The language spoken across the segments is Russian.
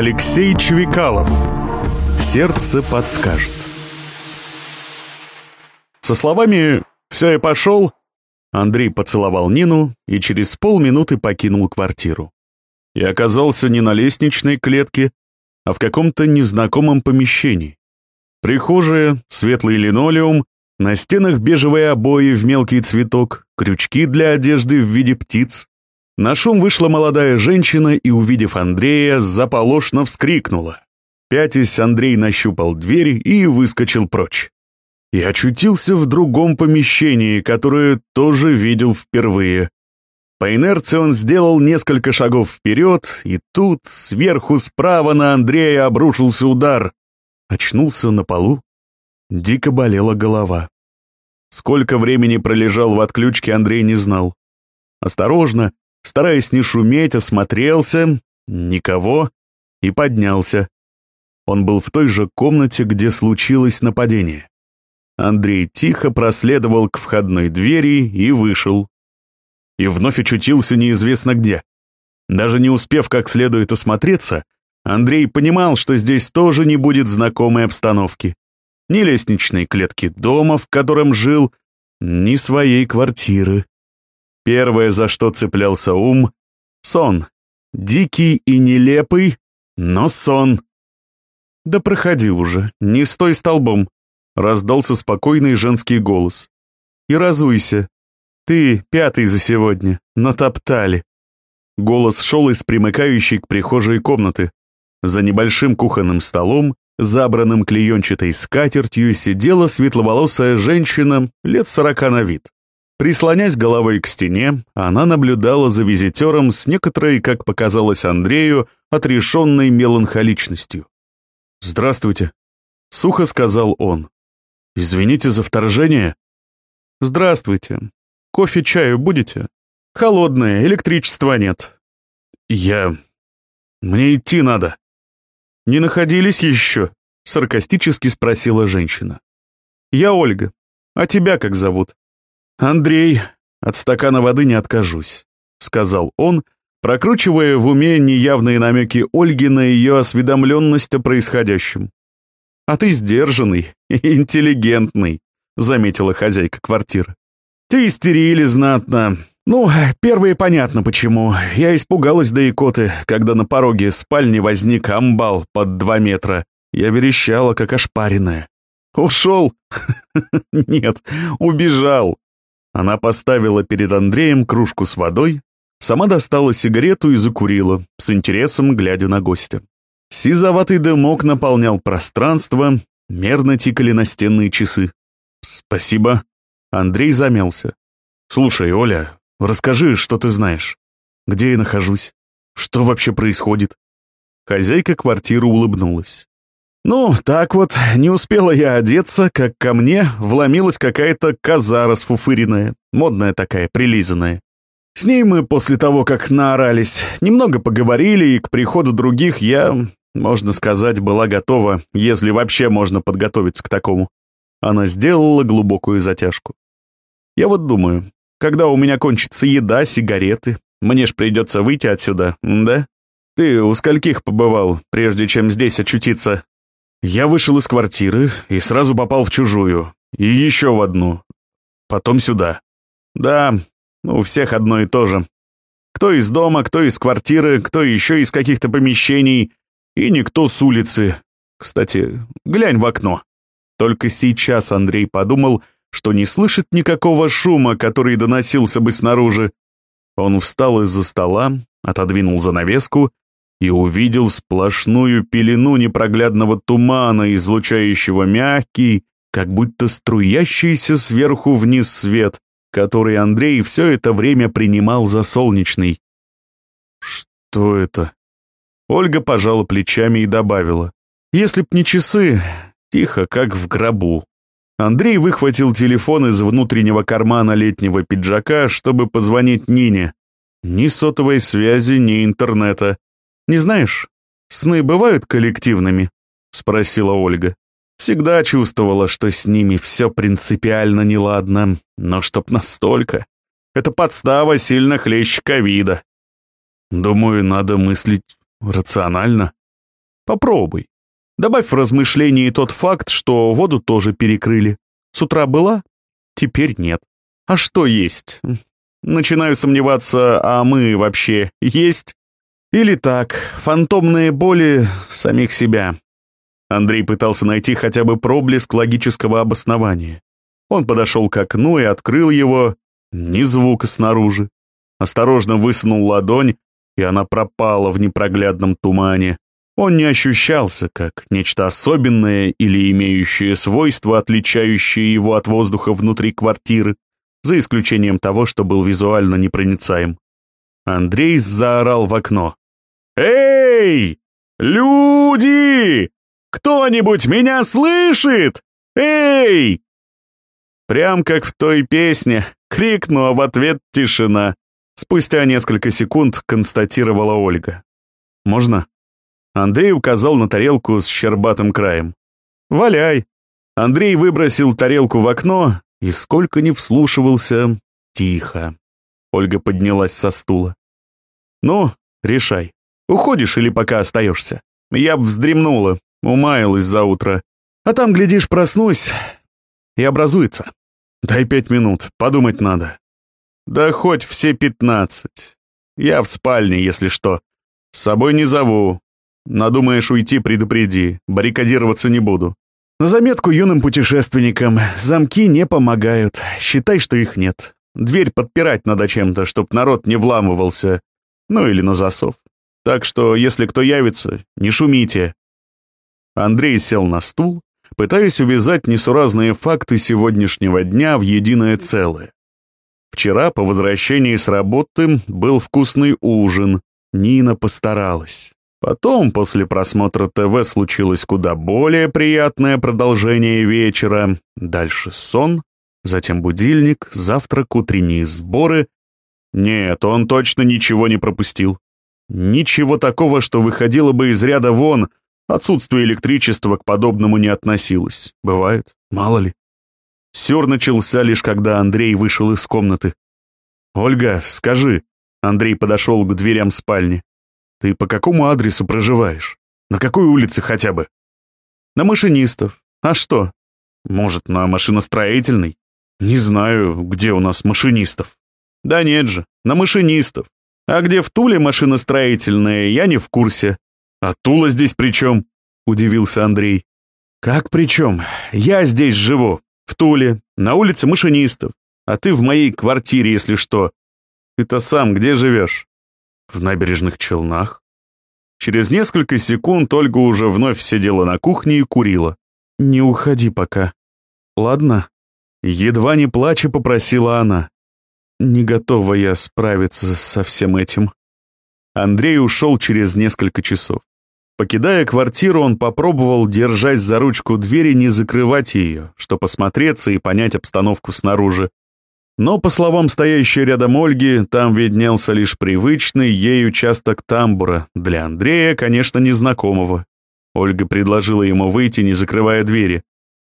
Алексей Чвикалов. Сердце подскажет. Со словами «все, я пошел», Андрей поцеловал Нину и через полминуты покинул квартиру. И оказался не на лестничной клетке, а в каком-то незнакомом помещении. Прихожая, светлый линолеум, на стенах бежевые обои в мелкий цветок, крючки для одежды в виде птиц. На шум вышла молодая женщина и, увидев Андрея, заполошно вскрикнула. Пятясь, Андрей нащупал дверь и выскочил прочь и очутился в другом помещении, которое тоже видел впервые. По инерции он сделал несколько шагов вперед, и тут сверху справа на Андрея обрушился удар. Очнулся на полу. Дико болела голова. Сколько времени пролежал в отключке, Андрей не знал. Осторожно, стараясь не шуметь, осмотрелся, никого, и поднялся. Он был в той же комнате, где случилось нападение. Андрей тихо проследовал к входной двери и вышел. И вновь очутился неизвестно где. Даже не успев как следует осмотреться, Андрей понимал, что здесь тоже не будет знакомой обстановки. Ни лестничной клетки дома, в котором жил, ни своей квартиры. Первое, за что цеплялся ум — сон. Дикий и нелепый, но сон. Да проходи уже, не стой столбом. Раздался спокойный женский голос. «И разуйся. Ты пятый за сегодня. Натоптали». Голос шел из примыкающей к прихожей комнаты. За небольшим кухонным столом, забранным клеенчатой скатертью, сидела светловолосая женщина лет сорока на вид. Прислонясь головой к стене, она наблюдала за визитером с некоторой, как показалось Андрею, отрешенной меланхоличностью. «Здравствуйте», — сухо сказал он. «Извините за вторжение». «Здравствуйте. Кофе, чаю будете? Холодное, электричества нет». «Я... Мне идти надо». «Не находились еще?» — саркастически спросила женщина. «Я Ольга. А тебя как зовут?» «Андрей. От стакана воды не откажусь», — сказал он, прокручивая в уме неявные намеки Ольги на ее осведомленность о происходящем. «А ты сдержанный и интеллигентный», — заметила хозяйка квартиры. «Ты истерили знатно. Ну, первые понятно почему. Я испугалась до икоты, когда на пороге спальни возник амбал под два метра. Я верещала, как ошпаренная. Ушел? Нет, убежал. Она поставила перед Андреем кружку с водой, сама достала сигарету и закурила, с интересом глядя на гостя. Сизоватый дымок наполнял пространство, мерно тикали настенные часы. «Спасибо». Андрей замялся. «Слушай, Оля, расскажи, что ты знаешь. Где я нахожусь? Что вообще происходит?» Хозяйка квартиры улыбнулась. «Ну, так вот, не успела я одеться, как ко мне вломилась какая-то коза расфуфыренная, модная такая, прилизанная. С ней мы после того, как наорались, немного поговорили, и к приходу других я можно сказать, была готова, если вообще можно подготовиться к такому. Она сделала глубокую затяжку. Я вот думаю, когда у меня кончится еда, сигареты, мне ж придется выйти отсюда, да? Ты у скольких побывал, прежде чем здесь очутиться? Я вышел из квартиры и сразу попал в чужую, и еще в одну, потом сюда. Да, у всех одно и то же. Кто из дома, кто из квартиры, кто еще из каких-то помещений, и никто с улицы. Кстати, глянь в окно. Только сейчас Андрей подумал, что не слышит никакого шума, который доносился бы снаружи. Он встал из-за стола, отодвинул занавеску и увидел сплошную пелену непроглядного тумана, излучающего мягкий, как будто струящийся сверху вниз свет, который Андрей все это время принимал за солнечный. «Что это?» Ольга пожала плечами и добавила. «Если б не часы, тихо, как в гробу». Андрей выхватил телефон из внутреннего кармана летнего пиджака, чтобы позвонить Нине. Ни сотовой связи, ни интернета. «Не знаешь, сны бывают коллективными?» — спросила Ольга. Всегда чувствовала, что с ними все принципиально неладно, но чтоб настолько. Это подстава сильно хлеще ковида. Думаю, надо мыслить Рационально. Попробуй. Добавь в размышление тот факт, что воду тоже перекрыли. С утра была, теперь нет. А что есть? Начинаю сомневаться, а мы вообще есть? Или так, фантомные боли самих себя. Андрей пытался найти хотя бы проблеск логического обоснования. Он подошел к окну и открыл его. Ни звука снаружи. Осторожно высунул ладонь, и она пропала в непроглядном тумане. Он не ощущался как нечто особенное или имеющее свойства, отличающие его от воздуха внутри квартиры, за исключением того, что был визуально непроницаем. Андрей заорал в окно. «Эй! Люди! Кто-нибудь меня слышит? Эй!» Прям как в той песне, крикну, а в ответ тишина. Спустя несколько секунд констатировала Ольга. «Можно?» Андрей указал на тарелку с щербатым краем. «Валяй!» Андрей выбросил тарелку в окно и сколько ни вслушивался, тихо. Ольга поднялась со стула. «Ну, решай, уходишь или пока остаешься? Я б вздремнула, умаялась за утро. А там, глядишь, проснусь и образуется. Дай пять минут, подумать надо. Да хоть все пятнадцать. Я в спальне, если что. С собой не зову. Надумаешь уйти, предупреди. Баррикадироваться не буду. На заметку юным путешественникам. Замки не помогают. Считай, что их нет. Дверь подпирать надо чем-то, чтоб народ не вламывался. Ну или на засов. Так что, если кто явится, не шумите. Андрей сел на стул, пытаясь увязать несуразные факты сегодняшнего дня в единое целое. Вчера по возвращении с работы был вкусный ужин. Нина постаралась. Потом, после просмотра ТВ, случилось куда более приятное продолжение вечера. Дальше сон, затем будильник, завтрак, утренние сборы. Нет, он точно ничего не пропустил. Ничего такого, что выходило бы из ряда вон, Отсутствие электричества к подобному не относилось. Бывает, мало ли. Сюр начался лишь когда Андрей вышел из комнаты. «Ольга, скажи», — Андрей подошел к дверям спальни, «ты по какому адресу проживаешь? На какой улице хотя бы?» «На машинистов. А что? Может, на машиностроительной? Не знаю, где у нас машинистов». «Да нет же, на машинистов. А где в Туле машиностроительная, я не в курсе. «А Тула здесь при чем?» — удивился Андрей. «Как при чем? Я здесь живу, в Туле, на улице машинистов, а ты в моей квартире, если что. Ты-то сам где живешь?» «В набережных Челнах». Через несколько секунд Ольга уже вновь сидела на кухне и курила. «Не уходи пока. Ладно?» Едва не плача попросила она. «Не готова я справиться со всем этим». Андрей ушел через несколько часов. Покидая квартиру, он попробовал, держась за ручку двери, не закрывать ее, чтобы посмотреться и понять обстановку снаружи. Но, по словам стоящей рядом Ольги, там виднелся лишь привычный ей участок тамбура, для Андрея, конечно, незнакомого. Ольга предложила ему выйти, не закрывая двери.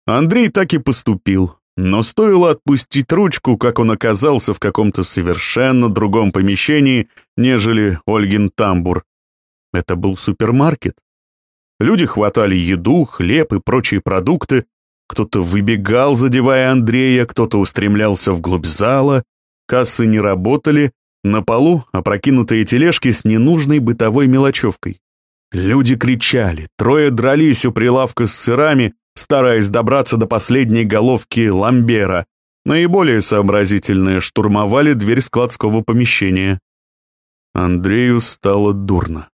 Андрей так и поступил, но стоило отпустить ручку, как он оказался в каком-то совершенно другом помещении, нежели Ольгин тамбур. Это был супермаркет. Люди хватали еду, хлеб и прочие продукты, кто-то выбегал, задевая Андрея, кто-то устремлялся вглубь зала, кассы не работали, на полу опрокинутые тележки с ненужной бытовой мелочевкой. Люди кричали, трое дрались у прилавка с сырами, стараясь добраться до последней головки ламбера. Наиболее сообразительные штурмовали дверь складского помещения. Андрею стало дурно.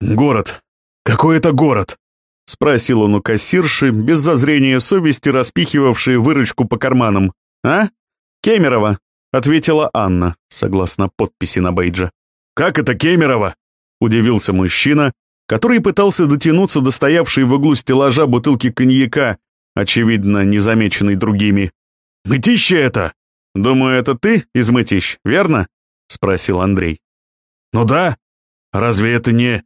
«Город! Какой это город?» — спросил он у кассирши, без зазрения совести распихивавшей выручку по карманам. «А? Кемерово», — ответила Анна, согласно подписи на бейджа. «Как это Кемерово?» — удивился мужчина, который пытался дотянуться до стоявшей в углу стеллажа бутылки коньяка, очевидно, незамеченной другими. «Мытище это! Думаю, это ты из мытищ, верно?» — спросил Андрей. «Ну да. Разве это не...»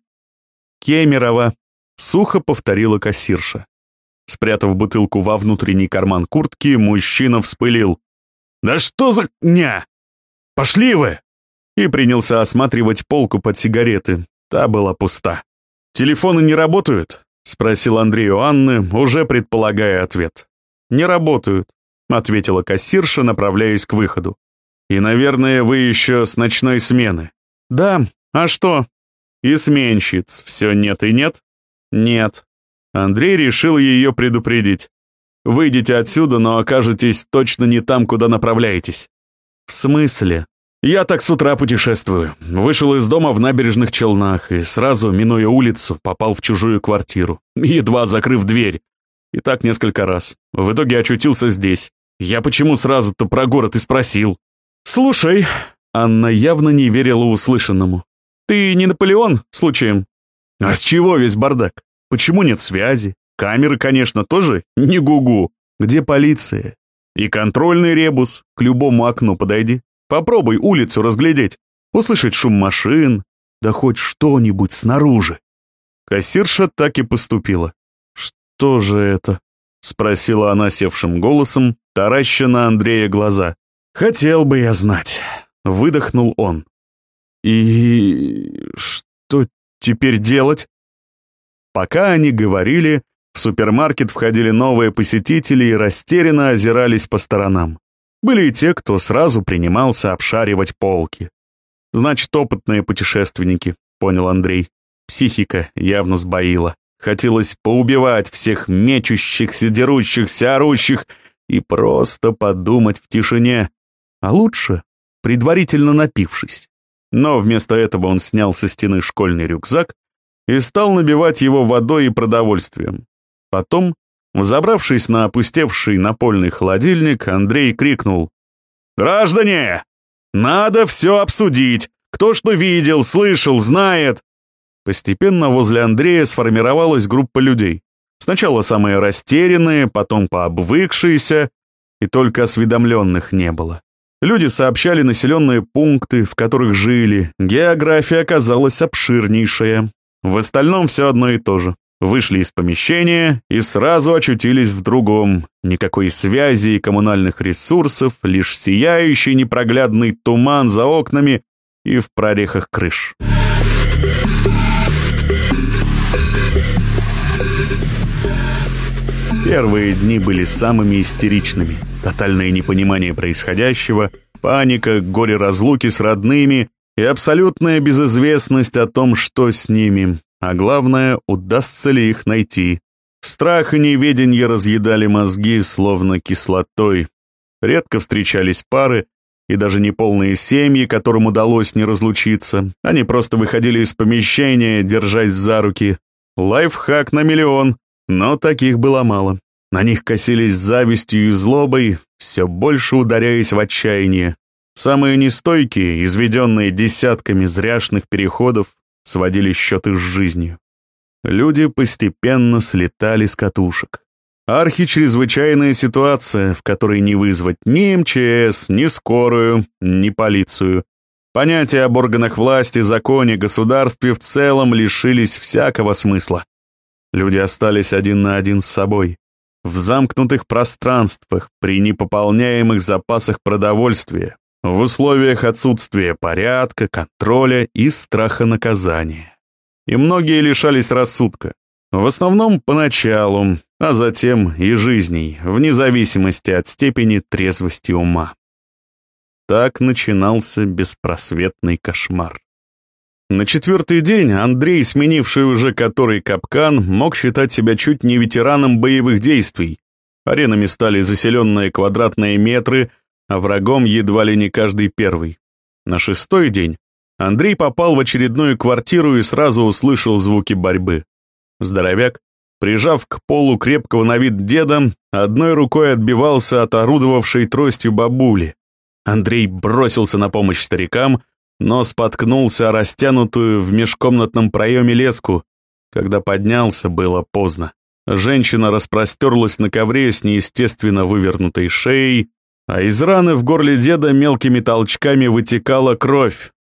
«Кемерово», — сухо повторила кассирша. Спрятав бутылку во внутренний карман куртки, мужчина вспылил. «Да что за ня? Пошли вы!» И принялся осматривать полку под сигареты. Та была пуста. «Телефоны не работают?» — спросил Андрей у Анны, уже предполагая ответ. «Не работают», — ответила кассирша, направляясь к выходу. «И, наверное, вы еще с ночной смены». «Да, а что?» «И сменщиц все нет и нет?» «Нет». Андрей решил ее предупредить. «Выйдете отсюда, но окажетесь точно не там, куда направляетесь». «В смысле?» «Я так с утра путешествую. Вышел из дома в набережных Челнах и сразу, минуя улицу, попал в чужую квартиру, едва закрыв дверь. И так несколько раз. В итоге очутился здесь. Я почему сразу-то про город и спросил?» «Слушай», — Анна явно не верила услышанному. «Ты не Наполеон, случаем?» «А с чего весь бардак? Почему нет связи? Камеры, конечно, тоже не гугу. Где полиция? И контрольный ребус. К любому окну подойди. Попробуй улицу разглядеть. Услышать шум машин. Да хоть что-нибудь снаружи». Кассирша так и поступила. «Что же это?» — спросила она севшим голосом, тараща на Андрея глаза. «Хотел бы я знать», — выдохнул он. «И что теперь делать?» Пока они говорили, в супермаркет входили новые посетители и растерянно озирались по сторонам. Были и те, кто сразу принимался обшаривать полки. «Значит, опытные путешественники», — понял Андрей. Психика явно сбоила. Хотелось поубивать всех мечущихся, дерущихся, орущих и просто подумать в тишине, а лучше, предварительно напившись. Но вместо этого он снял со стены школьный рюкзак и стал набивать его водой и продовольствием. Потом, взобравшись на опустевший напольный холодильник, Андрей крикнул «Граждане! Надо все обсудить! Кто что видел, слышал, знает!» Постепенно возле Андрея сформировалась группа людей. Сначала самые растерянные, потом пообвыкшиеся, и только осведомленных не было. Люди сообщали населенные пункты, в которых жили. География оказалась обширнейшая. В остальном все одно и то же. Вышли из помещения и сразу очутились в другом. Никакой связи и коммунальных ресурсов, лишь сияющий непроглядный туман за окнами и в прорехах крыш. Первые дни были самыми истеричными. Тотальное непонимание происходящего, паника, горе разлуки с родными и абсолютная безызвестность о том, что с ними, а главное, удастся ли их найти. Страх и неведенье разъедали мозги, словно кислотой. Редко встречались пары, и даже неполные семьи, которым удалось не разлучиться. Они просто выходили из помещения, держась за руки. Лайфхак на миллион. Но таких было мало. На них косились завистью и злобой, все больше ударяясь в отчаяние. Самые нестойкие, изведенные десятками зряшных переходов, сводили счеты с жизнью. Люди постепенно слетали с катушек. Архичрезвычайная ситуация, в которой не вызвать ни МЧС, ни скорую, ни полицию. Понятия об органах власти, законе, государстве в целом лишились всякого смысла. Люди остались один на один с собой. В замкнутых пространствах, при непополняемых запасах продовольствия, в условиях отсутствия порядка, контроля и страха наказания. И многие лишались рассудка. В основном поначалу, а затем и жизней, вне зависимости от степени трезвости ума. Так начинался беспросветный кошмар. На четвертый день Андрей, сменивший уже который капкан, мог считать себя чуть не ветераном боевых действий. Аренами стали заселенные квадратные метры, а врагом едва ли не каждый первый. На шестой день Андрей попал в очередную квартиру и сразу услышал звуки борьбы. Здоровяк, прижав к полу крепкого на вид деда, одной рукой отбивался от орудовавшей тростью бабули. Андрей бросился на помощь старикам, но споткнулся о растянутую в межкомнатном проеме леску. Когда поднялся, было поздно. Женщина распростерлась на ковре с неестественно вывернутой шеей, а из раны в горле деда мелкими толчками вытекала кровь.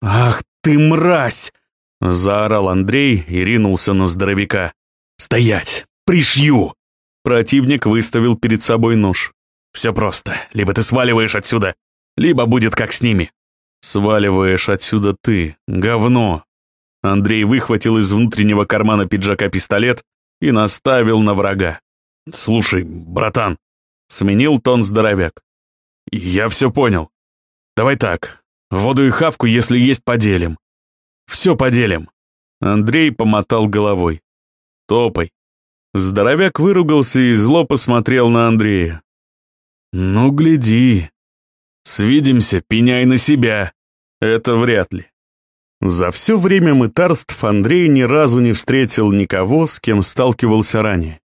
«Ах ты мразь!» — заорал Андрей и ринулся на здоровяка. «Стоять! Пришью!» Противник выставил перед собой нож. «Все просто. Либо ты сваливаешь отсюда, либо будет как с ними. Сваливаешь отсюда ты, говно. Андрей выхватил из внутреннего кармана пиджака пистолет и наставил на врага. «Слушай, братан», — сменил тон здоровяк. «Я все понял. Давай так, воду и хавку, если есть, поделим. Все поделим». Андрей помотал головой. «Топай». Здоровяк выругался и зло посмотрел на Андрея. «Ну, гляди. Свидимся, пеняй на себя. Это вряд ли». За все время мытарств Андрей ни разу не встретил никого, с кем сталкивался ранее.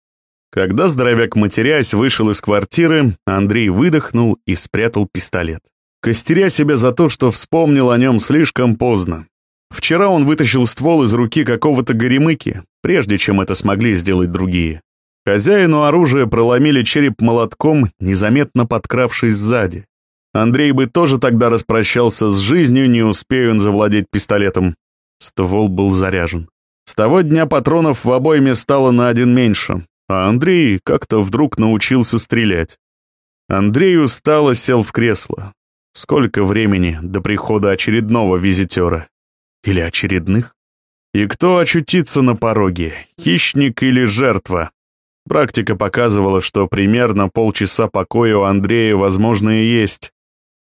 Когда здоровяк, матерясь, вышел из квартиры, Андрей выдохнул и спрятал пистолет. Костеря себя за то, что вспомнил о нем слишком поздно. Вчера он вытащил ствол из руки какого-то горемыки, прежде чем это смогли сделать другие. Хозяину оружия проломили череп молотком, незаметно подкравшись сзади. Андрей бы тоже тогда распрощался с жизнью, не успея он завладеть пистолетом. Ствол был заряжен. С того дня патронов в обойме стало на один меньше, а Андрей как-то вдруг научился стрелять. Андрей устало сел в кресло. Сколько времени до прихода очередного визитера? Или очередных? И кто очутится на пороге, хищник или жертва? Практика показывала, что примерно полчаса покоя у Андрея, возможно, и есть.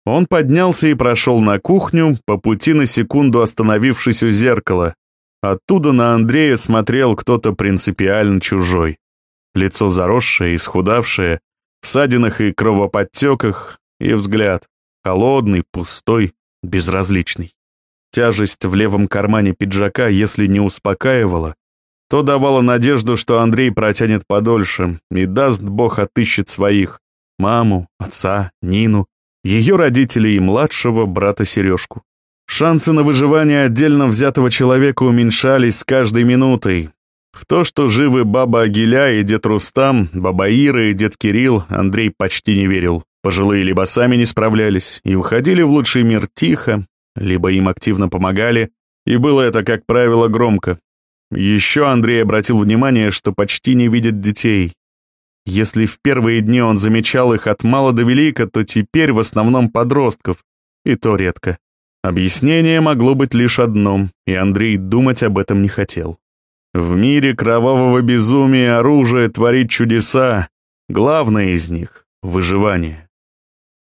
Он поднялся и прошел на кухню, по пути на секунду остановившись у зеркала. Оттуда на Андрея смотрел кто-то принципиально чужой. Лицо заросшее, исхудавшее, в садинах и кровоподтеках, и взгляд холодный, пустой, безразличный. Тяжесть в левом кармане пиджака, если не успокаивала, то давала надежду, что Андрей протянет подольше, и даст Бог отыщет своих, маму, отца, Нину, ее родителей и младшего брата Сережку. Шансы на выживание отдельно взятого человека уменьшались с каждой минутой. В то, что живы баба Агиля и дед Рустам, баба Ира и дед Кирилл, Андрей почти не верил. Пожилые либо сами не справлялись и выходили в лучший мир тихо, либо им активно помогали, и было это, как правило, громко. Еще Андрей обратил внимание, что почти не видит детей, если в первые дни он замечал их от мала до велика, то теперь в основном подростков, и то редко. Объяснение могло быть лишь одном, и Андрей думать об этом не хотел. В мире кровавого безумия оружие творит чудеса, главное из них — выживание.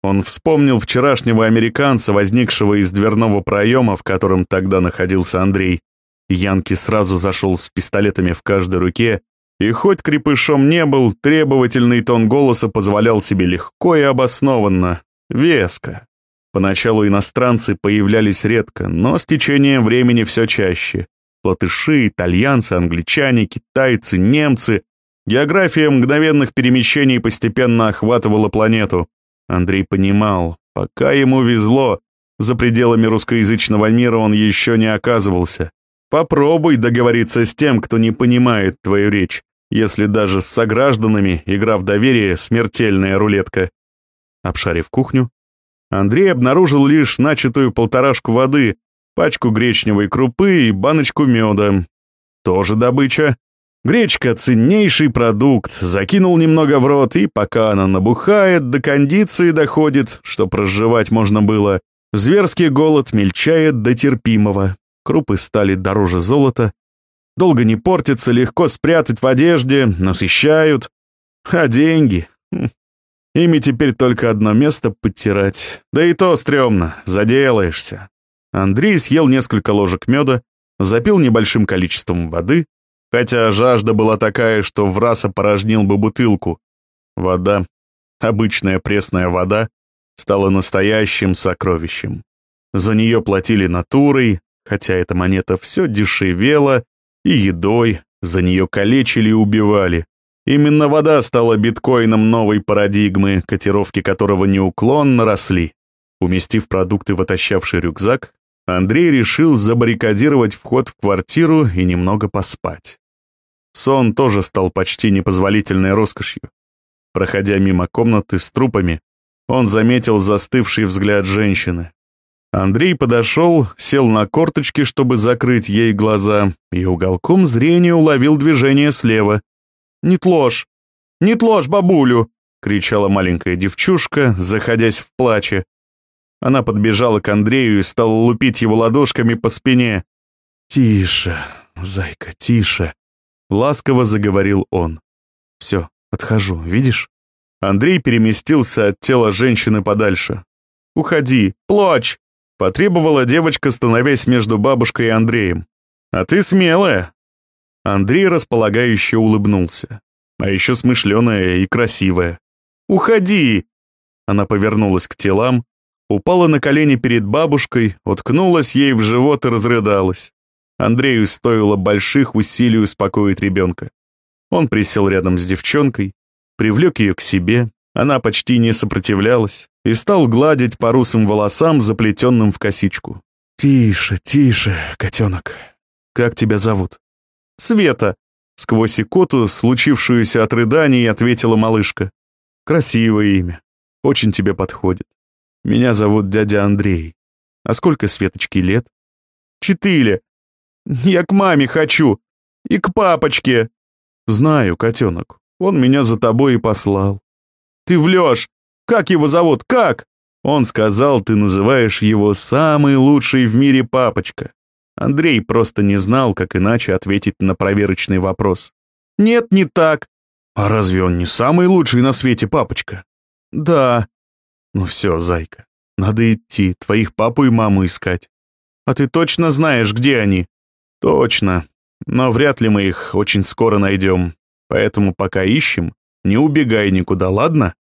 Он вспомнил вчерашнего американца, возникшего из дверного проема, в котором тогда находился Андрей. Янки сразу зашел с пистолетами в каждой руке и хоть крепышом не был, требовательный тон голоса позволял себе легко и обоснованно, веско. Поначалу иностранцы появлялись редко, но с течением времени все чаще. Латыши, итальянцы, англичане, китайцы, немцы. География мгновенных перемещений постепенно охватывала планету. Андрей понимал, пока ему везло, за пределами русскоязычного мира он еще не оказывался. Попробуй договориться с тем, кто не понимает твою речь если даже с согражданами игра в доверие — смертельная рулетка. Обшарив кухню, Андрей обнаружил лишь начатую полторашку воды, пачку гречневой крупы и баночку меда. Тоже добыча. Гречка — ценнейший продукт, закинул немного в рот, и пока она набухает, до кондиции доходит, что проживать можно было. Зверский голод мельчает до терпимого. Крупы стали дороже золота, долго не портится, легко спрятать в одежде, насыщают. А деньги? Хм. Ими теперь только одно место подтирать. Да и то стрёмно, заделаешься. Андрей съел несколько ложек меда, запил небольшим количеством воды, хотя жажда была такая, что в раз опорожнил бы бутылку. Вода, обычная пресная вода, стала настоящим сокровищем. За нее платили натурой, хотя эта монета все дешевела и едой, за нее калечили и убивали. Именно вода стала биткоином новой парадигмы, котировки которого неуклонно росли. Уместив продукты в отощавший рюкзак, Андрей решил забаррикадировать вход в квартиру и немного поспать. Сон тоже стал почти непозволительной роскошью. Проходя мимо комнаты с трупами, он заметил застывший взгляд женщины. Андрей подошел, сел на корточки, чтобы закрыть ей глаза, и уголком зрения уловил движение слева. «Не тложь! Не тложь бабулю!» — кричала маленькая девчушка, заходясь в плаче. Она подбежала к Андрею и стала лупить его ладошками по спине. «Тише, зайка, тише», — ласково заговорил он. «Все, отхожу, видишь?» Андрей переместился от тела женщины подальше. «Уходи, плачь!» — потребовала девочка, становясь между бабушкой и Андреем. «А ты смелая!» Андрей располагающе улыбнулся. А еще смышленая и красивая. «Уходи!» Она повернулась к телам, упала на колени перед бабушкой, уткнулась ей в живот и разрыдалась. Андрею стоило больших усилий успокоить ребенка. Он присел рядом с девчонкой, привлек ее к себе, она почти не сопротивлялась, и стал гладить по русым волосам, заплетенным в косичку. «Тише, тише, котенок. Как тебя зовут?» «Света», — сквозь икоту, случившуюся от рыданий, ответила малышка. «Красивое имя. Очень тебе подходит. Меня зовут дядя Андрей. А сколько Светочке лет?» «Четыре. Я к маме хочу. И к папочке». «Знаю, котенок. Он меня за тобой и послал». «Ты влешь. Как его зовут? Как?» Он сказал, ты называешь его самый лучший в мире папочка. Андрей просто не знал, как иначе ответить на проверочный вопрос. «Нет, не так». «А разве он не самый лучший на свете папочка?» «Да». «Ну все, зайка, надо идти, твоих папу и маму искать». «А ты точно знаешь, где они?» «Точно, но вряд ли мы их очень скоро найдем, поэтому пока ищем, не убегай никуда, ладно?»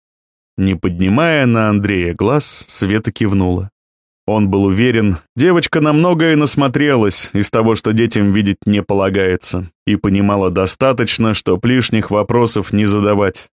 Не поднимая на Андрея глаз, Света кивнула. Он был уверен, девочка на многое насмотрелась из того, что детям видеть не полагается, и понимала достаточно, что лишних вопросов не задавать.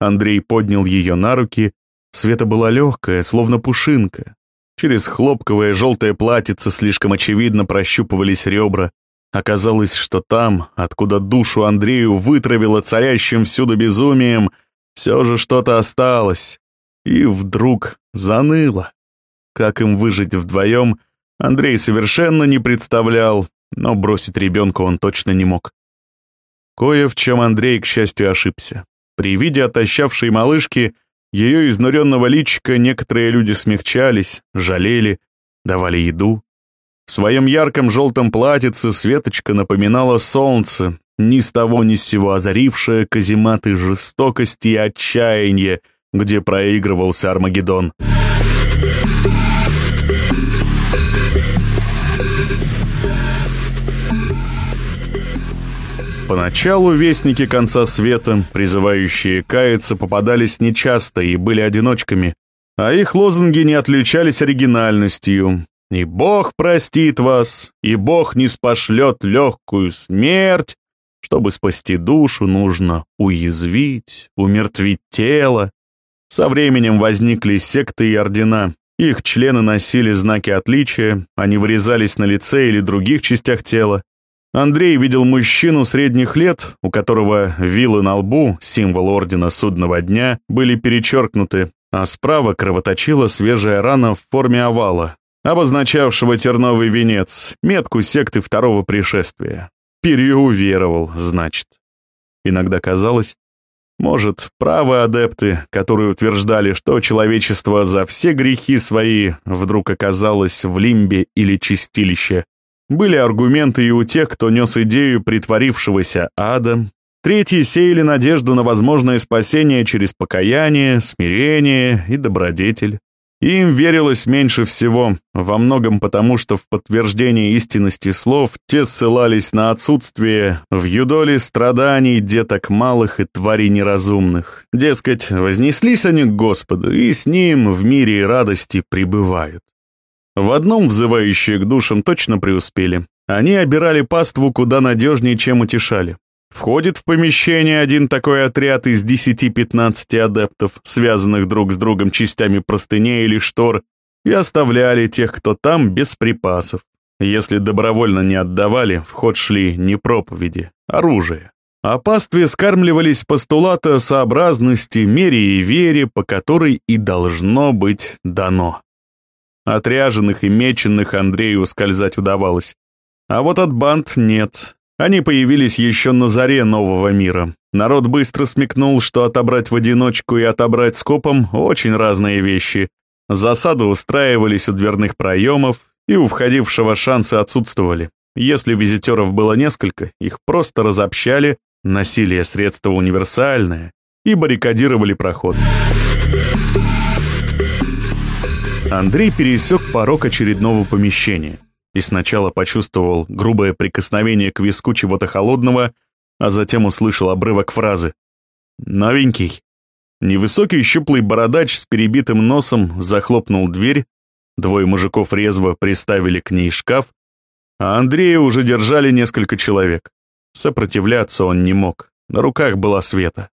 Андрей поднял ее на руки, Света была легкая, словно пушинка. Через хлопковое желтое платьице слишком очевидно прощупывались ребра. Оказалось, что там, откуда душу Андрею вытравило царящим всюду безумием, все же что-то осталось. И вдруг заныло. Как им выжить вдвоем, Андрей совершенно не представлял, но бросить ребенка он точно не мог. Кое в чем Андрей, к счастью, ошибся. При виде отощавшей малышки, ее изнуренного личика некоторые люди смягчались, жалели, давали еду. В своем ярком желтом платьице Светочка напоминала солнце, ни с того ни с сего озарившее казематы жестокости и отчаяния, где проигрывался Армагеддон. Поначалу вестники конца света, призывающие каяться, попадались нечасто и были одиночками, а их лозунги не отличались оригинальностью. «И Бог простит вас, и Бог не спошлет легкую смерть, чтобы спасти душу, нужно уязвить, умертвить тело». Со временем возникли секты и ордена. Их члены носили знаки отличия, они вырезались на лице или других частях тела. Андрей видел мужчину средних лет, у которого вилы на лбу, символ ордена судного дня, были перечеркнуты, а справа кровоточила свежая рана в форме овала, обозначавшего терновый венец, метку секты второго пришествия. Переуверовал, значит. Иногда казалось, может, правы адепты, которые утверждали, что человечество за все грехи свои вдруг оказалось в лимбе или чистилище, были аргументы и у тех, кто нес идею притворившегося ада. Третьи сеяли надежду на возможное спасение через покаяние, смирение и добродетель. Им верилось меньше всего, во многом потому, что в подтверждение истинности слов те ссылались на отсутствие в юдоле страданий деток малых и тварей неразумных. Дескать, вознеслись они к Господу, и с Ним в мире и радости пребывают. В одном взывающие к душам точно преуспели. Они обирали паству куда надежнее, чем утешали. Входит в помещение один такой отряд из 10-15 адептов, связанных друг с другом частями простыней или штор, и оставляли тех, кто там, без припасов. Если добровольно не отдавали, в ход шли не проповеди, оружие. А пастве скармливались постулаты сообразности, мере и вере, по которой и должно быть дано. Отряженных и меченных Андрею ускользать удавалось. А вот от банд нет. Они появились еще на заре нового мира. Народ быстро смекнул, что отобрать в одиночку и отобрать скопом — очень разные вещи. Засады устраивались у дверных проемов, и у входившего шансы отсутствовали. Если визитеров было несколько, их просто разобщали, насилие средство универсальное, и баррикадировали проход. Андрей пересек порог очередного помещения и сначала почувствовал грубое прикосновение к виску чего-то холодного, а затем услышал обрывок фразы «Новенький». Невысокий щуплый бородач с перебитым носом захлопнул дверь, двое мужиков резво приставили к ней шкаф, а Андрея уже держали несколько человек. Сопротивляться он не мог, на руках была Света.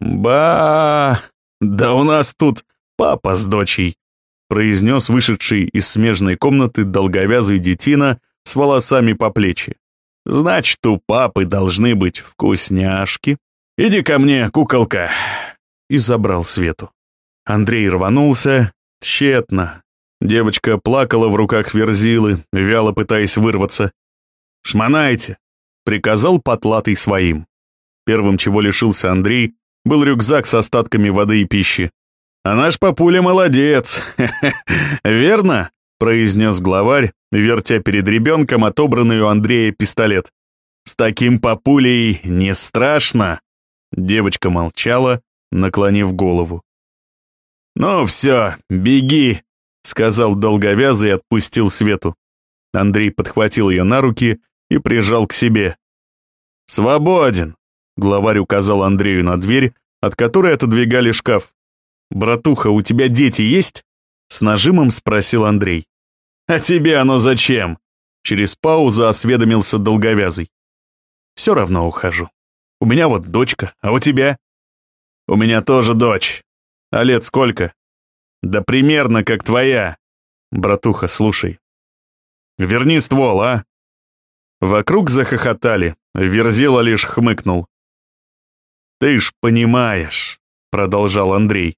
«Ба! Да у нас тут папа с дочей!» Произнес вышедший из смежной комнаты долговязый детина с волосами по плечи. «Значит, у папы должны быть вкусняшки. Иди ко мне, куколка!» И забрал Свету. Андрей рванулся, тщетно. Девочка плакала в руках Верзилы, вяло пытаясь вырваться. «Шмонайте!» — приказал потлатый своим. Первым, чего лишился Андрей, был рюкзак с остатками воды и пищи. «А наш папуля молодец, верно?» — произнес главарь, вертя перед ребенком отобранный у Андрея пистолет. «С таким папулей не страшно!» Девочка молчала, наклонив голову. «Ну все, беги!» — сказал долговязый и отпустил Свету. Андрей подхватил ее на руки и прижал к себе. «Свободен!» — главарь указал Андрею на дверь, от которой отодвигали шкаф. «Братуха, у тебя дети есть?» С нажимом спросил Андрей. «А тебе оно зачем?» Через паузу осведомился долговязый. «Все равно ухожу. У меня вот дочка, а у тебя?» «У меня тоже дочь. А лет сколько?» «Да примерно как твоя. Братуха, слушай. Верни ствол, а?» Вокруг захохотали, Верзила лишь хмыкнул. «Ты ж понимаешь», — продолжал Андрей.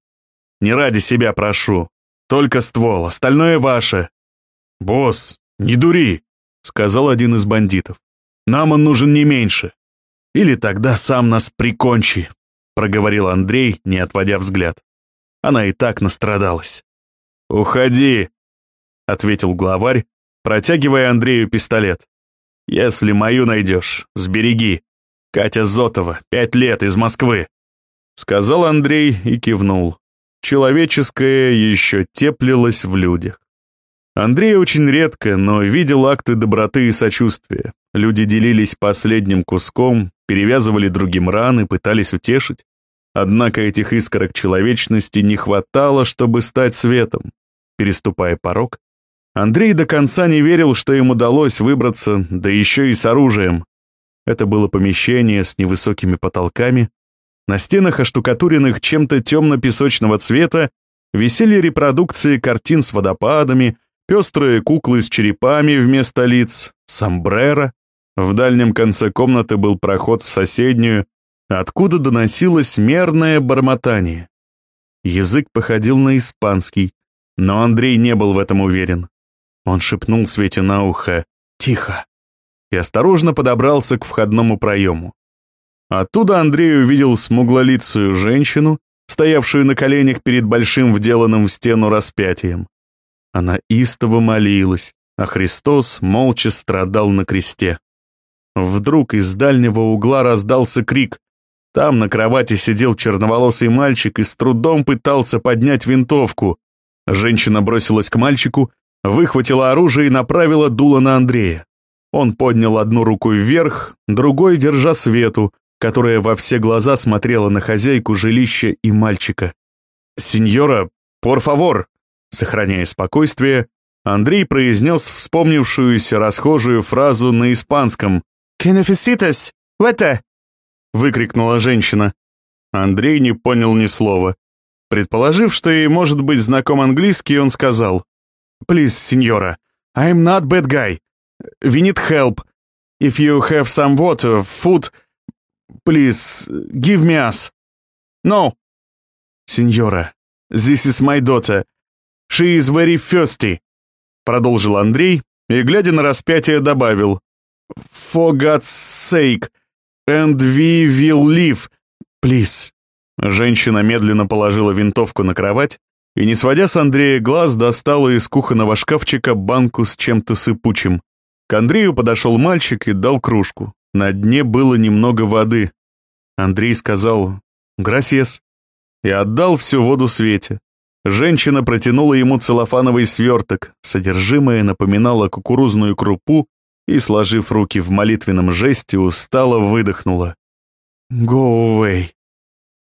Не ради себя прошу. Только ствол, остальное ваше». «Босс, не дури», — сказал один из бандитов. «Нам он нужен не меньше». «Или тогда сам нас прикончи», — проговорил Андрей, не отводя взгляд. Она и так настрадалась. «Уходи», — ответил главарь, протягивая Андрею пистолет. «Если мою найдешь, сбереги. Катя Зотова, пять лет, из Москвы», — сказал Андрей и кивнул человеческое еще теплилось в людях. Андрей очень редко, но видел акты доброты и сочувствия. Люди делились последним куском, перевязывали другим раны, пытались утешить. Однако этих искорок человечности не хватало, чтобы стать светом. Переступая порог, Андрей до конца не верил, что им удалось выбраться, да еще и с оружием. Это было помещение с невысокими потолками, на стенах, оштукатуренных чем-то темно-песочного цвета, висели репродукции картин с водопадами, пестрые куклы с черепами вместо лиц, сомбреро. В дальнем конце комнаты был проход в соседнюю, откуда доносилось мерное бормотание. Язык походил на испанский, но Андрей не был в этом уверен. Он шепнул Свете на ухо «Тихо!» и осторожно подобрался к входному проему. Оттуда Андрей увидел смуглолицую женщину, стоявшую на коленях перед большим вделанным в стену распятием. Она истово молилась, а Христос молча страдал на кресте. Вдруг из дальнего угла раздался крик. Там на кровати сидел черноволосый мальчик и с трудом пытался поднять винтовку. Женщина бросилась к мальчику, выхватила оружие и направила дуло на Андрея. Он поднял одну руку вверх, другой держа свету, которая во все глаза смотрела на хозяйку жилища и мальчика. «Сеньора, por favor!» Сохраняя спокойствие, Андрей произнес вспомнившуюся расхожую фразу на испанском «Que necesitas? Вете!» выкрикнула женщина. Андрей не понял ни слова. Предположив, что ей может быть знаком английский, он сказал «Please, сеньора, I'm not bad guy. We need help. If you have some water, food, Please, give me us. No. Сеньора, this is my daughter. She is very thirsty. Продолжил Андрей и, глядя на распятие, добавил. For God's sake, and we will live, please. Женщина медленно положила винтовку на кровать и, не сводя с Андрея глаз, достала из кухонного шкафчика банку с чем-то сыпучим. К Андрею подошел мальчик и дал кружку. На дне было немного воды. Андрей сказал «Грасьес» и отдал всю воду Свете. Женщина протянула ему целлофановый сверток, содержимое напоминало кукурузную крупу и, сложив руки в молитвенном жесте, устало выдохнула. «Go away.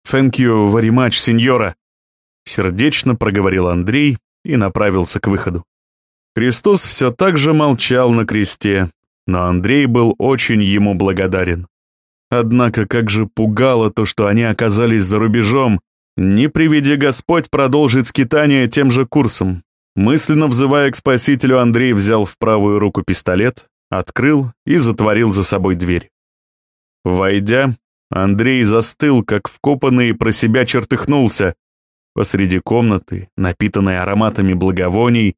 Thank you very much, сеньора», — сердечно проговорил Андрей и направился к выходу. Христос все так же молчал на кресте, но Андрей был очень ему благодарен. Однако как же пугало то, что они оказались за рубежом, не приведи Господь продолжить скитание тем же курсом. Мысленно взывая к Спасителю, Андрей взял в правую руку пистолет, открыл и затворил за собой дверь. Войдя, Андрей застыл, как вкопанный, и про себя чертыхнулся. Посреди комнаты, напитанной ароматами благовоний,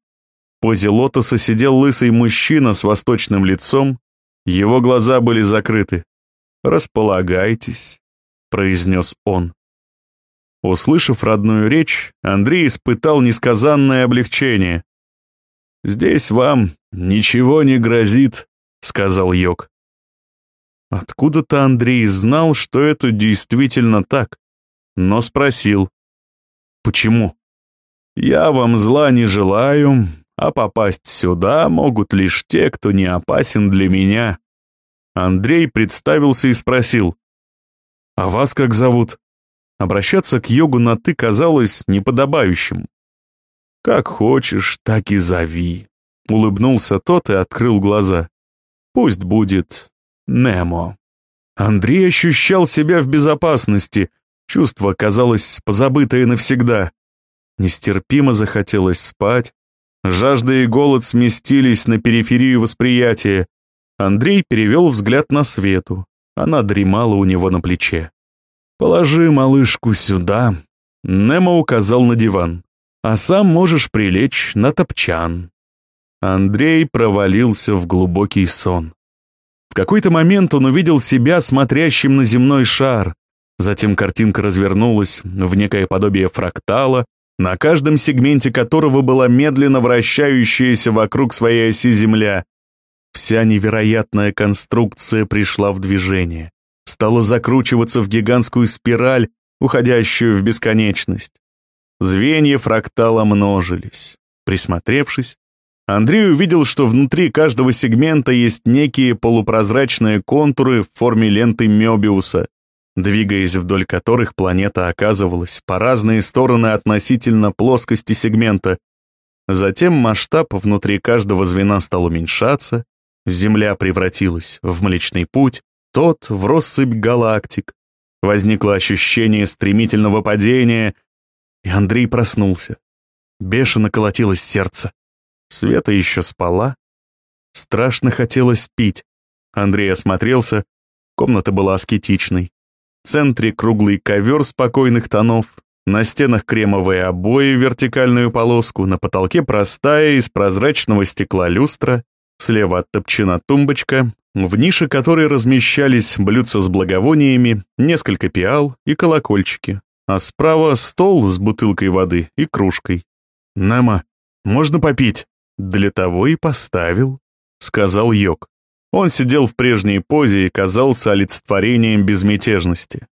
позе лотоса сидел лысый мужчина с восточным лицом, его глаза были закрыты. «Располагайтесь», — произнес он. Услышав родную речь, Андрей испытал несказанное облегчение. «Здесь вам ничего не грозит», — сказал Йог. Откуда-то Андрей знал, что это действительно так, но спросил. «Почему?» «Я вам зла не желаю, а попасть сюда могут лишь те, кто не опасен для меня». Андрей представился и спросил. «А вас как зовут?» Обращаться к йогу на «ты» казалось неподобающим. «Как хочешь, так и зови», — улыбнулся тот и открыл глаза. «Пусть будет Немо». Андрей ощущал себя в безопасности, чувство казалось позабытое навсегда. Нестерпимо захотелось спать, жажда и голод сместились на периферию восприятия. Андрей перевел взгляд на Свету, она дремала у него на плече. «Положи малышку сюда», — Немо указал на диван, «а сам можешь прилечь на топчан». Андрей провалился в глубокий сон. В какой-то момент он увидел себя смотрящим на земной шар. Затем картинка развернулась в некое подобие фрактала, на каждом сегменте которого была медленно вращающаяся вокруг своей оси Земля. Вся невероятная конструкция пришла в движение стала закручиваться в гигантскую спираль, уходящую в бесконечность. Звенья фрактала множились. Присмотревшись, Андрей увидел, что внутри каждого сегмента есть некие полупрозрачные контуры в форме ленты Мёбиуса, двигаясь вдоль которых планета оказывалась по разные стороны относительно плоскости сегмента. Затем масштаб внутри каждого звена стал уменьшаться, Земля превратилась в Млечный Путь, тот в россыпь галактик. Возникло ощущение стремительного падения, и Андрей проснулся. Бешено колотилось сердце. Света еще спала. Страшно хотелось пить. Андрей осмотрелся. Комната была аскетичной. Центре круглый ковер спокойных тонов, на стенах кремовые обои в вертикальную полоску, на потолке простая из прозрачного стекла люстра, слева оттопчена тумбочка, в нише которой размещались блюдца с благовониями, несколько пиал и колокольчики, а справа стол с бутылкой воды и кружкой. «Нама, можно попить?» «Для того и поставил», — сказал Йог. Он сидел в прежней позе и казался олицетворением безмятежности.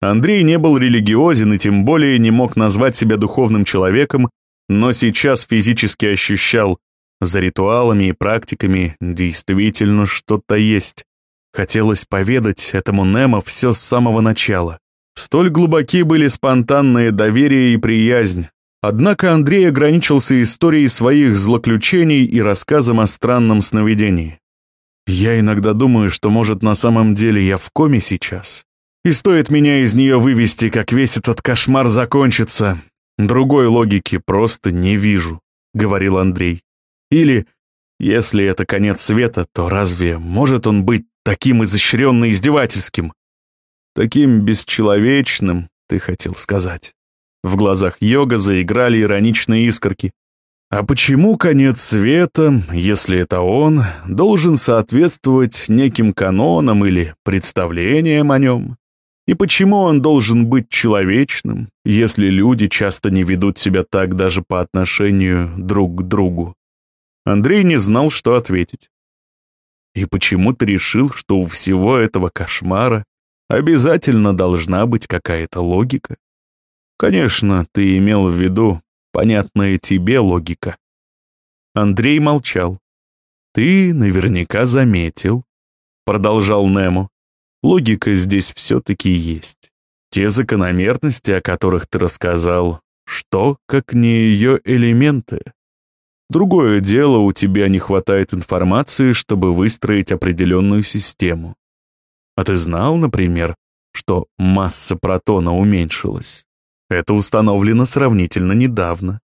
Андрей не был религиозен и тем более не мог назвать себя духовным человеком, но сейчас физически ощущал, за ритуалами и практиками действительно что-то есть. Хотелось поведать этому Немо все с самого начала. Столь глубоки были спонтанные доверие и приязнь. Однако Андрей ограничился историей своих злоключений и рассказом о странном сновидении. Я иногда думаю, что, может, на самом деле я в коме сейчас. И стоит меня из нее вывести, как весь этот кошмар закончится. Другой логики просто не вижу, — говорил Андрей. Или, если это конец света, то разве может он быть таким изощренно издевательским? Таким бесчеловечным, ты хотел сказать. В глазах йога заиграли ироничные искорки. А почему конец света, если это он, должен соответствовать неким канонам или представлениям о нем? И почему он должен быть человечным, если люди часто не ведут себя так даже по отношению друг к другу? Андрей не знал, что ответить. И почему ты решил, что у всего этого кошмара обязательно должна быть какая-то логика? Конечно, ты имел в виду понятная тебе логика. Андрей молчал. Ты наверняка заметил, продолжал Нему. Логика здесь все-таки есть. Те закономерности, о которых ты рассказал, что, как не ее элементы? Другое дело, у тебя не хватает информации, чтобы выстроить определенную систему. А ты знал, например, что масса протона уменьшилась? Это установлено сравнительно недавно.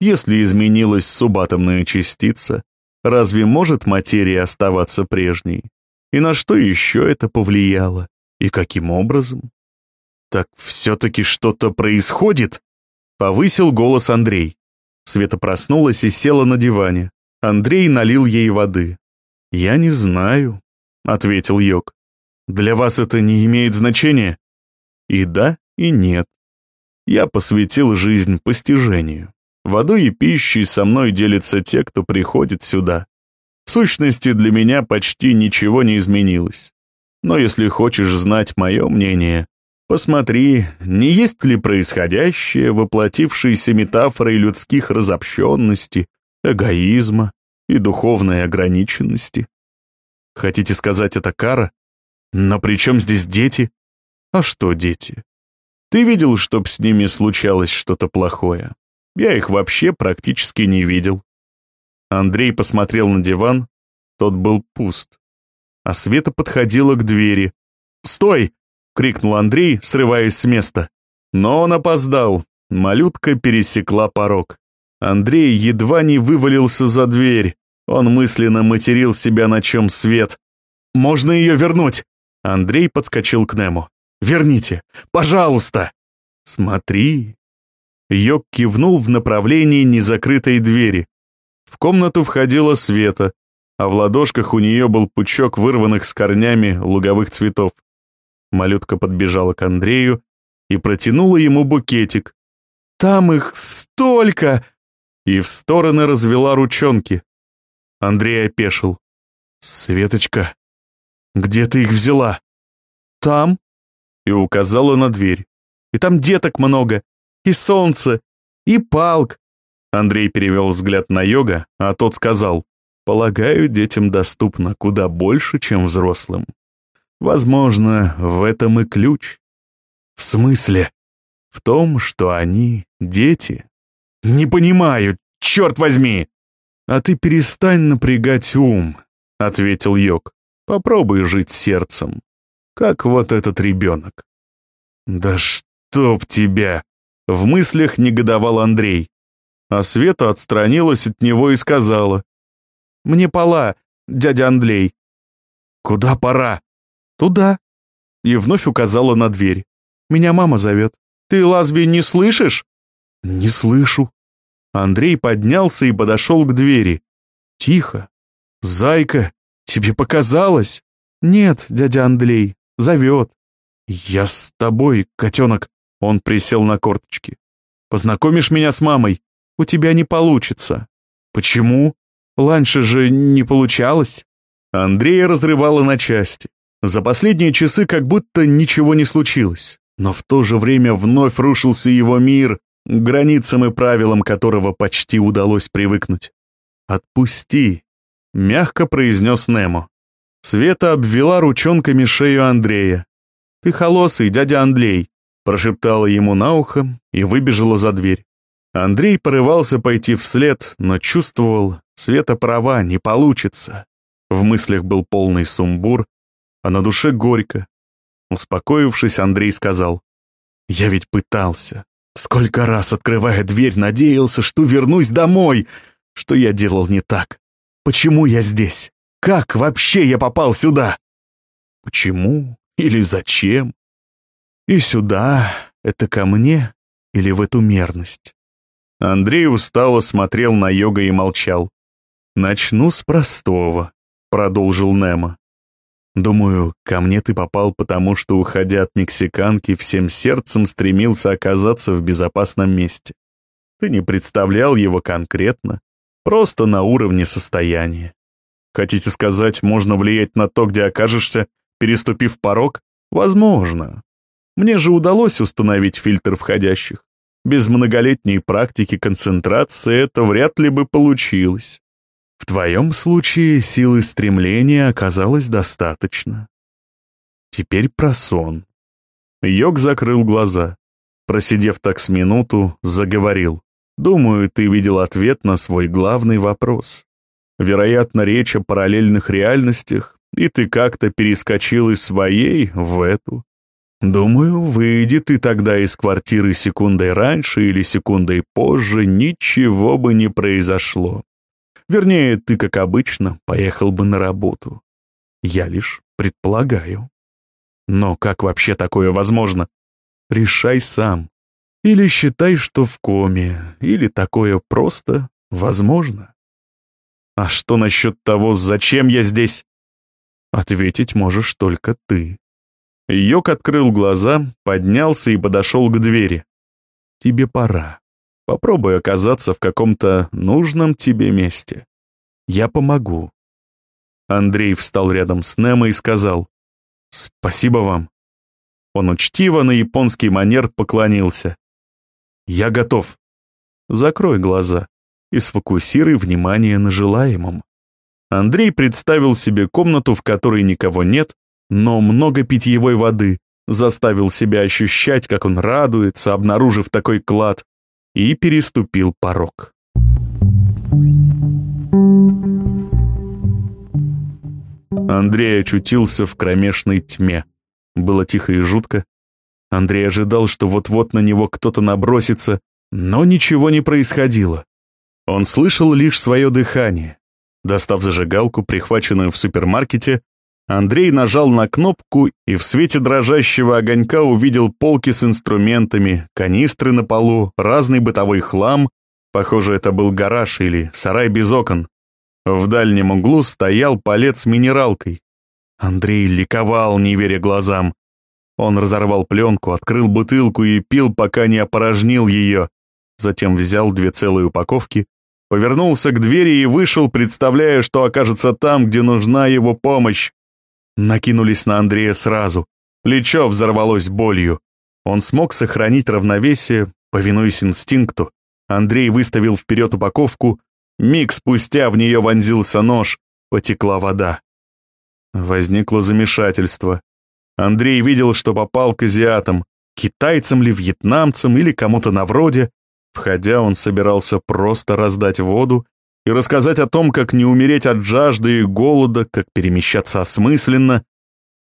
Если изменилась субатомная частица, разве может материя оставаться прежней? И на что еще это повлияло? И каким образом? Так все-таки что-то происходит? Повысил голос Андрей. Света проснулась и села на диване. Андрей налил ей воды. «Я не знаю», — ответил Йог. «Для вас это не имеет значения?» «И да, и нет. Я посвятил жизнь постижению. Водой и пищей со мной делятся те, кто приходит сюда. В сущности, для меня почти ничего не изменилось. Но если хочешь знать мое мнение, Посмотри, не есть ли происходящее воплотившееся метафорой людских разобщенности, эгоизма и духовной ограниченности. Хотите сказать, это кара? Но при чем здесь дети? А что дети? Ты видел, чтоб с ними случалось что-то плохое? Я их вообще практически не видел. Андрей посмотрел на диван, тот был пуст. А Света подходила к двери. «Стой!» крикнул Андрей, срываясь с места. Но он опоздал. Малютка пересекла порог. Андрей едва не вывалился за дверь. Он мысленно материл себя, на чем свет. «Можно ее вернуть?» Андрей подскочил к Нему. «Верните! Пожалуйста!» «Смотри!» Йог кивнул в направлении незакрытой двери. В комнату входила Света, а в ладошках у нее был пучок вырванных с корнями луговых цветов. Малютка подбежала к Андрею и протянула ему букетик. «Там их столько!» И в стороны развела ручонки. Андрей опешил. «Светочка, где ты их взяла?» «Там?» И указала на дверь. «И там деток много, и солнце, и палк». Андрей перевел взгляд на йога, а тот сказал, «Полагаю, детям доступно куда больше, чем взрослым». Возможно, в этом и ключ. В смысле? В том, что они дети. Не понимаю, черт возьми! А ты перестань напрягать ум, ответил Йог. Попробуй жить сердцем, как вот этот ребенок. Да чтоб тебя! В мыслях негодовал Андрей. А Света отстранилась от него и сказала. «Мне пора, дядя Андрей». «Куда пора?» «Туда». И вновь указала на дверь. «Меня мама зовет. Ты, Лазби, не слышишь?» «Не слышу». Андрей поднялся и подошел к двери. «Тихо. Зайка, тебе показалось?» «Нет, дядя Андрей, зовет». «Я с тобой, котенок». Он присел на корточки. «Познакомишь меня с мамой? У тебя не получится». «Почему? Раньше же не получалось». Андрея разрывало на части. За последние часы как будто ничего не случилось, но в то же время вновь рушился его мир, границам и правилам которого почти удалось привыкнуть. «Отпусти», — мягко произнес Немо. Света обвела ручонками шею Андрея. «Ты холосый, дядя Андрей», — прошептала ему на ухо и выбежала за дверь. Андрей порывался пойти вслед, но чувствовал, Света права, не получится. В мыслях был полный сумбур, а на душе горько. Успокоившись, Андрей сказал, «Я ведь пытался. Сколько раз, открывая дверь, надеялся, что вернусь домой. Что я делал не так? Почему я здесь? Как вообще я попал сюда? Почему или зачем? И сюда, это ко мне или в эту мерность?» Андрей устало смотрел на йога и молчал. «Начну с простого», — продолжил Немо. Думаю, ко мне ты попал потому, что, уходя от мексиканки, всем сердцем стремился оказаться в безопасном месте. Ты не представлял его конкретно, просто на уровне состояния. Хотите сказать, можно влиять на то, где окажешься, переступив порог? Возможно. Мне же удалось установить фильтр входящих. Без многолетней практики концентрации это вряд ли бы получилось. В твоем случае силы стремления оказалось достаточно. Теперь про сон. Йог закрыл глаза. Просидев так с минуту, заговорил. Думаю, ты видел ответ на свой главный вопрос. Вероятно, речь о параллельных реальностях, и ты как-то перескочил из своей в эту. Думаю, выйди ты тогда из квартиры секундой раньше или секундой позже, ничего бы не произошло. Вернее, ты, как обычно, поехал бы на работу. Я лишь предполагаю. Но как вообще такое возможно? Решай сам. Или считай, что в коме, или такое просто возможно. А что насчет того, зачем я здесь? Ответить можешь только ты. Йок открыл глаза, поднялся и подошел к двери. Тебе пора. Попробуй оказаться в каком-то нужном тебе месте. Я помогу. Андрей встал рядом с Немо и сказал, «Спасибо вам». Он учтиво на японский манер поклонился. «Я готов. Закрой глаза и сфокусируй внимание на желаемом». Андрей представил себе комнату, в которой никого нет, но много питьевой воды, заставил себя ощущать, как он радуется, обнаружив такой клад, и переступил порог. Андрей очутился в кромешной тьме. Было тихо и жутко. Андрей ожидал, что вот-вот на него кто-то набросится, но ничего не происходило. Он слышал лишь свое дыхание. Достав зажигалку, прихваченную в супермаркете, Андрей нажал на кнопку и в свете дрожащего огонька увидел полки с инструментами, канистры на полу, разный бытовой хлам. Похоже, это был гараж или сарай без окон. В дальнем углу стоял палет с минералкой. Андрей ликовал, не веря глазам. Он разорвал пленку, открыл бутылку и пил, пока не опорожнил ее. Затем взял две целые упаковки, повернулся к двери и вышел, представляя, что окажется там, где нужна его помощь накинулись на Андрея сразу. Плечо взорвалось болью. Он смог сохранить равновесие, повинуясь инстинкту. Андрей выставил вперед упаковку. Миг спустя в нее вонзился нож, потекла вода. Возникло замешательство. Андрей видел, что попал к азиатам, китайцам ли, вьетнамцам или кому-то на вроде. Входя, он собирался просто раздать воду и рассказать о том, как не умереть от жажды и голода, как перемещаться осмысленно.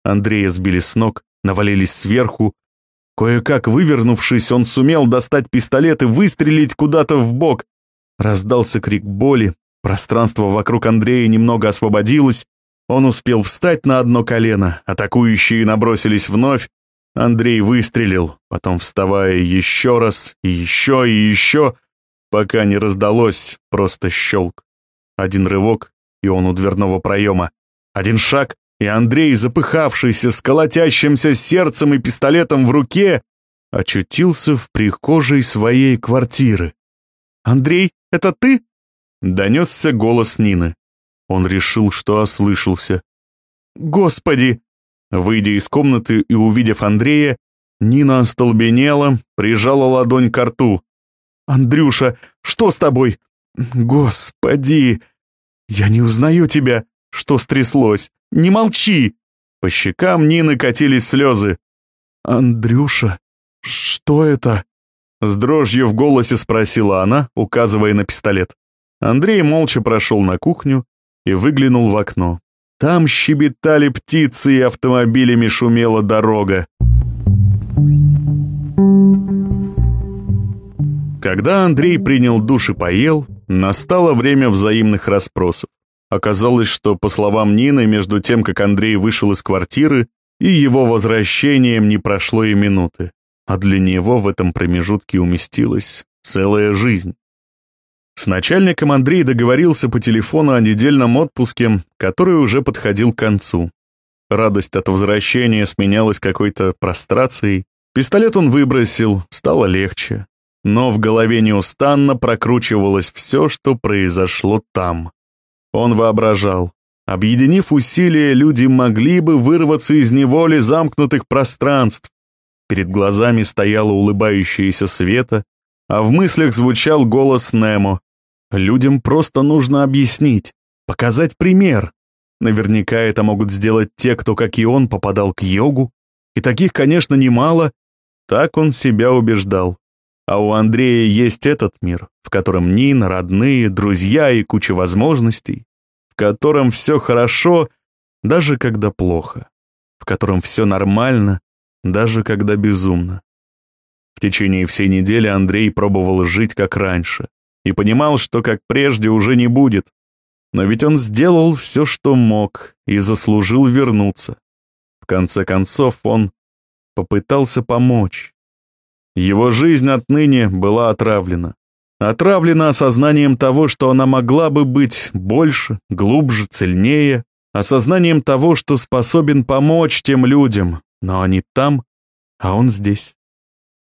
Андрея сбили с ног, навалились сверху. Кое-как вывернувшись, он сумел достать пистолет и выстрелить куда-то в бок. Раздался крик боли, пространство вокруг Андрея немного освободилось, он успел встать на одно колено, атакующие набросились вновь. Андрей выстрелил, потом вставая еще раз, и еще, и еще — пока не раздалось просто щелк. Один рывок, и он у дверного проема. Один шаг, и Андрей, запыхавшийся, с колотящимся сердцем и пистолетом в руке, очутился в прихожей своей квартиры. «Андрей, это ты?» — донесся голос Нины. Он решил, что ослышался. «Господи!» Выйдя из комнаты и увидев Андрея, Нина остолбенела, прижала ладонь к рту. «Андрюша, что с тобой? Господи! Я не узнаю тебя! Что стряслось? Не молчи!» По щекам Нины катились слезы. «Андрюша, что это?» С дрожью в голосе спросила она, указывая на пистолет. Андрей молча прошел на кухню и выглянул в окно. Там щебетали птицы и автомобилями шумела дорога. Когда Андрей принял душ и поел, настало время взаимных расспросов. Оказалось, что, по словам Нины, между тем, как Андрей вышел из квартиры, и его возвращением не прошло и минуты, а для него в этом промежутке уместилась целая жизнь. С начальником Андрей договорился по телефону о недельном отпуске, который уже подходил к концу. Радость от возвращения сменялась какой-то прострацией. Пистолет он выбросил, стало легче но в голове неустанно прокручивалось все, что произошло там. Он воображал, Объединив усилия, люди могли бы вырваться из неволи замкнутых пространств. Перед глазами стояла улыбающаяся Света, а в мыслях звучал голос Немо. Людям просто нужно объяснить, показать пример. Наверняка это могут сделать те, кто, как и он, попадал к йогу. И таких, конечно, немало. Так он себя убеждал. А у Андрея есть этот мир, в котором Нина, родные, друзья и куча возможностей, в котором все хорошо, даже когда плохо, в котором все нормально, даже когда безумно. В течение всей недели Андрей пробовал жить как раньше и понимал, что как прежде уже не будет. Но ведь он сделал все, что мог, и заслужил вернуться. В конце концов, он попытался помочь. Его жизнь отныне была отравлена. Отравлена осознанием того, что она могла бы быть больше, глубже, цельнее, осознанием того, что способен помочь тем людям, но они там, а он здесь.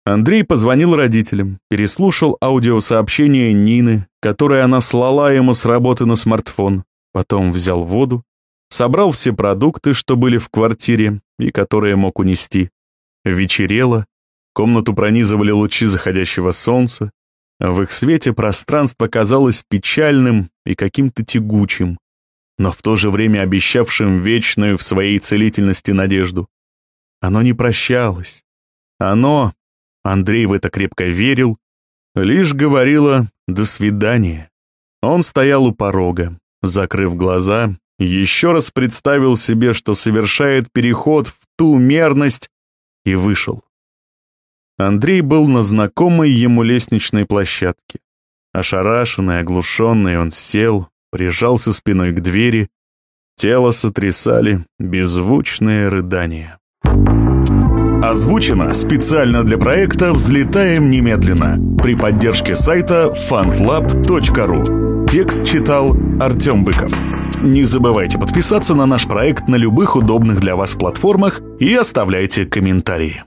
Андрей позвонил родителям, переслушал аудиосообщение Нины, которое она слала ему с работы на смартфон, потом взял воду, собрал все продукты, что были в квартире и которые мог унести. Вечерело, комнату пронизывали лучи заходящего солнца, в их свете пространство казалось печальным и каким-то тягучим, но в то же время обещавшим вечную в своей целительности надежду. Оно не прощалось. Оно, Андрей в это крепко верил, лишь говорило «до свидания». Он стоял у порога, закрыв глаза, еще раз представил себе, что совершает переход в ту мерность, и вышел. Андрей был на знакомой ему лестничной площадке. Ошарашенный, оглушенный, он сел, прижался спиной к двери. Тело сотрясали беззвучные рыдания. Озвучено специально для проекта «Взлетаем немедленно» при поддержке сайта fundlab.ru. Текст читал Артем Быков. Не забывайте подписаться на наш проект на любых удобных для вас платформах и оставляйте комментарии.